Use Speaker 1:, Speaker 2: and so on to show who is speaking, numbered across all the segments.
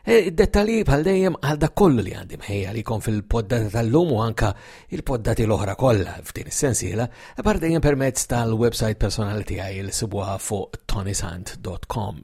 Speaker 1: E, id-dettalji bħal dejjem għal dak kollu li għandi mħejja li kon fil-poddata tal-lum u anka il-poddati l-oħra kollha f'din is-sensiela, bar dejjem permezz tal-website personali tiegħi li sibuha fuq tonisant.com.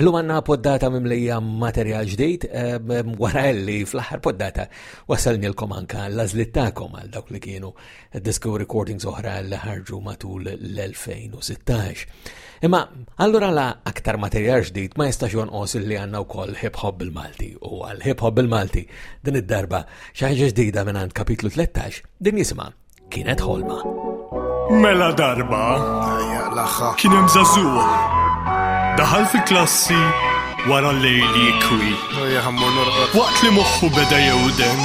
Speaker 1: Illum għandna poddata mimlija materjal ġdid e, wara li fl-aħħar poddata wasalnilkom anka l-għażlit tagħkom għal dawk li kienu diski u recordings oħra li ħarġu matul l-2016. Imma allura la aktar materjal ġdid ma jistax jonqos li għandna wkoll hip hop bil-Malti u għal hip hop bil-Malti din id-darba xi ħaġa ġdida minn għand kapitlu 13 din jisma' kienet ħolma.
Speaker 2: Mela darba kien hemm żagħżugħ daħal fi klassi wara l-lejli kwi. Waqt li moħħu beda
Speaker 3: jewdem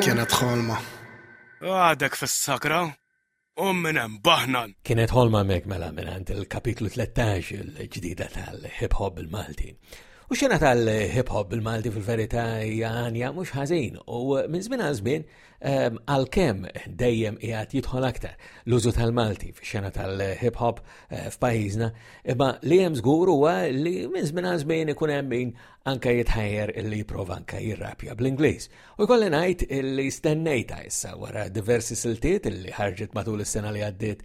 Speaker 3: Kienet ħolma.
Speaker 2: Għadek fis-sakra, u minn hemm baħnan.
Speaker 1: Kienet ħolma mek mela minn għand il-kapitlu 13 il-ġdida tal-hip hop il-Malti. U xena tal-hip hop bil-Malti fil-verità hija għanja mhux ħażin u minn żmien għal żmien
Speaker 4: Ehm, għalkemm dejjem qiegħed jidħol aktar l-użu tal-Malti fix-xena tal-hip hop eh, f'pajjiżna, imma li hemm żgur huwa li minn żmien għal żmien ikun hemm min anke jitħajjer li jipprova anke jirrapja bl-Ingliż. U jkolli ngħid li stennejta issa wara diversi siltiet li ħarġet matul is-sena li għaddiet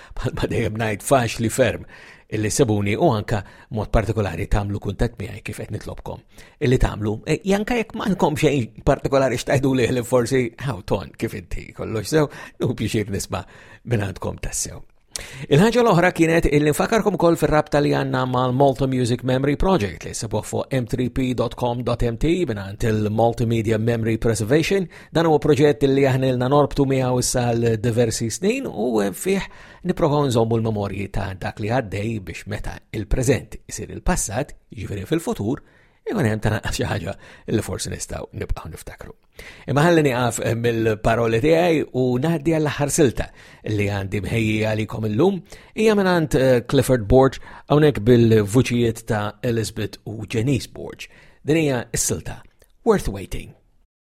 Speaker 1: Bħalma dejjem ngħid faċli ferm illi sebuni u anka mod partikolari tagħmlu kuntatt miegħi kif qed nitlobkom. Illi tagħmlu e, janka jekk m'għandkom xejn partikolari xtajdu lih li forsi hawn ton kif inti kollox sew, u pjixir nisma' minn għandkom tassew. Il-ħagġa l-oħra kienet il-infakarkom kol fil-rabta li għanna mal-Malta Music Memory Project li sebuħ fuq m3p.com.mt binant il-Multimedia Memory Preservation Dan huwa proġett li aħna ilna norbtu miegħu issa għal diversi snin u fih nipprovaw nżommu l-memorji ta' dak li għaddej biex meta il-preżent isir il-passat, jiġifieri fil-futur, ikun hemm tana xi ħaġa li forsi nistgħu nibqgħu niftakru. Imma ħalli nieqaf mill-paroli tiegħi u ngħaddi għall aħħar silta li għandi mħejji għalikom illum hija mingħand eh, Clifford Borg hawnhekk bil-vuċijiet ta' Elizabeth u Janice Borg. Din hija s-silta Worth Waiting.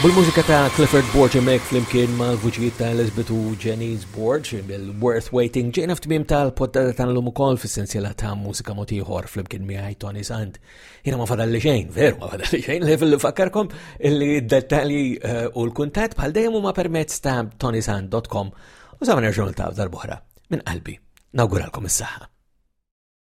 Speaker 1: Bil-mużika ta' Clifford Borge mek flimkien ma' l-vuċijiet ta' Elizabeth u Janice Borge, bil-Worth Waiting, ġejna f'tmim tal-poddata tal-lum ukoll fis-sensiela ta' mużika motiħor flimkien miħaj Tony Sant. Jena ma fadalli xejn, veru ma fadalli xejn, li fil-fakkarkom li d-dettalji eh, u l-kuntat bħal dejjem huma permezz ta' tonisan.com u sa' nerġgħu ta' darbohra minn qalbi. Nawguralkom is-saħħa.